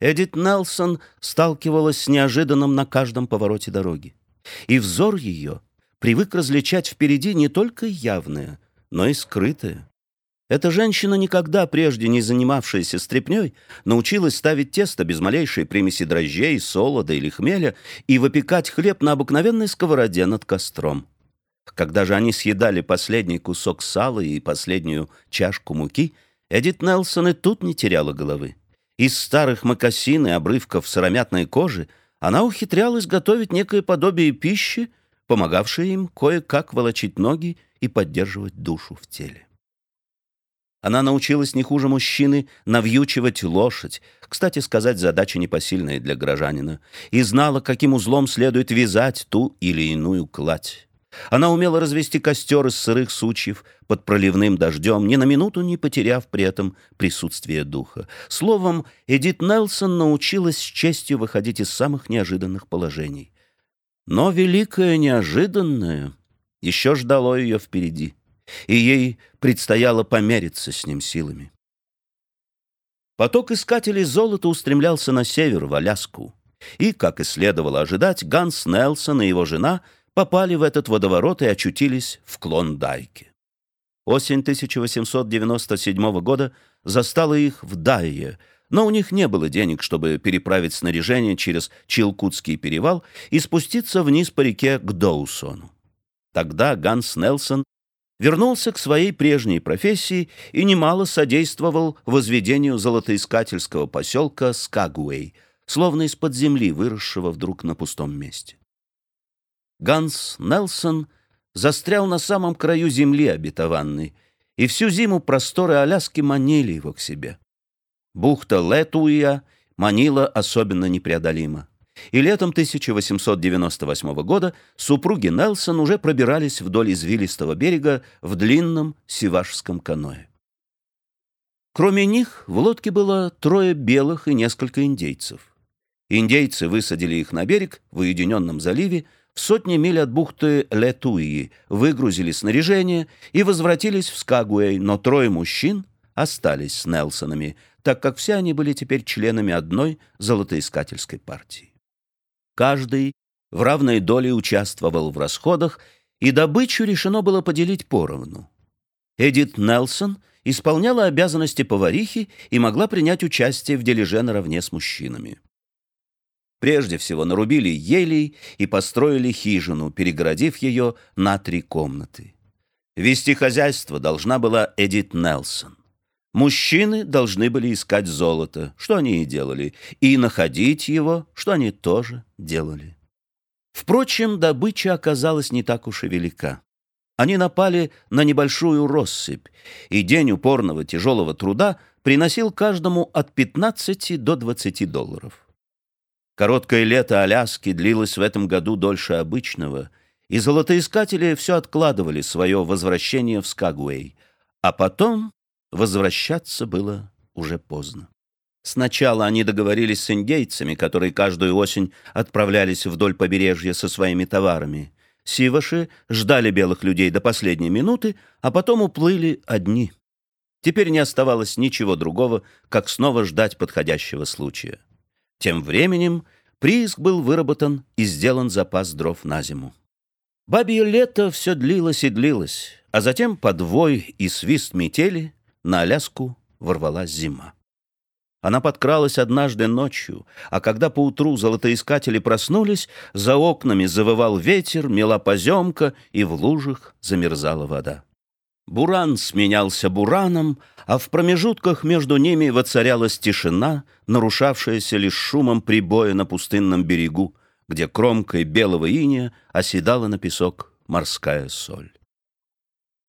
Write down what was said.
Эдит Нелсон сталкивалась с неожиданным на каждом повороте дороги. И взор ее привык различать впереди не только явное, но и скрытое. Эта женщина, никогда прежде не занимавшаяся стряпнёй, научилась ставить тесто без малейшей примеси дрожжей, солода или хмеля и выпекать хлеб на обыкновенной сковороде над костром. Когда же они съедали последний кусок сала и последнюю чашку муки, Эдит Нелсон и тут не теряла головы. Из старых мокасин и обрывков сыромятной кожи она ухитрялась готовить некое подобие пищи, помогавшее им кое-как волочить ноги и поддерживать душу в теле. Она научилась не хуже мужчины навьючивать лошадь, кстати сказать, задача непосильная для горожанина, и знала, каким узлом следует вязать ту или иную кладь. Она умела развести костер из сырых сучьев под проливным дождем, ни на минуту не потеряв при этом присутствие духа. Словом, Эдит Нелсон научилась с честью выходить из самых неожиданных положений. Но великое неожиданное еще ждало ее впереди и ей предстояло помериться с ним силами. Поток искателей золота устремлялся на север, в Аляску. И, как и следовало ожидать, Ганс Нелсон и его жена попали в этот водоворот и очутились в Клондайке. Осень 1897 года застала их в Дайе, но у них не было денег, чтобы переправить снаряжение через Чилкутский перевал и спуститься вниз по реке к Доусону. Тогда Ганс Нелсон вернулся к своей прежней профессии и немало содействовал возведению золотоискательского поселка Скагуэй, словно из-под земли, выросшего вдруг на пустом месте. Ганс Нелсон застрял на самом краю земли обетованной, и всю зиму просторы Аляски манили его к себе. Бухта Летуя манила особенно непреодолимо и летом 1898 года супруги Нелсон уже пробирались вдоль извилистого берега в длинном сивашском каное. Кроме них в лодке было трое белых и несколько индейцев. Индейцы высадили их на берег в уединенном заливе сотни миль от бухты Летуи, выгрузили снаряжение и возвратились в Скагуэй, но трое мужчин остались с Нелсонами, так как все они были теперь членами одной золотоискательской партии. Каждый в равной доле участвовал в расходах, и добычу решено было поделить поровну. Эдит Нелсон исполняла обязанности поварихи и могла принять участие в дележе наравне с мужчинами. Прежде всего нарубили елей и построили хижину, перегородив ее на три комнаты. Вести хозяйство должна была Эдит Нелсон. Мужчины должны были искать золото, что они и делали, и находить его, что они тоже делали. Впрочем, добыча оказалась не так уж и велика. Они напали на небольшую россыпь, и день упорного тяжелого труда приносил каждому от 15 до 20 долларов. Короткое лето Аляски длилось в этом году дольше обычного, и золотоискатели все откладывали свое возвращение в Скагуэй, а потом Возвращаться было уже поздно. Сначала они договорились с индейцами, которые каждую осень отправлялись вдоль побережья со своими товарами. Сиваши ждали белых людей до последней минуты, а потом уплыли одни. Теперь не оставалось ничего другого, как снова ждать подходящего случая. Тем временем прииск был выработан и сделан запас дров на зиму. Бабье лето все длилось и длилось, а затем подвой и свист метели на Аляску ворвалась зима. Она подкралась однажды ночью, а когда поутру золотоискатели проснулись, за окнами завывал ветер, мела поземка, и в лужах замерзала вода. Буран сменялся бураном, а в промежутках между ними воцарялась тишина, нарушавшаяся лишь шумом прибоя на пустынном берегу, где кромкой белого иния оседала на песок морская соль.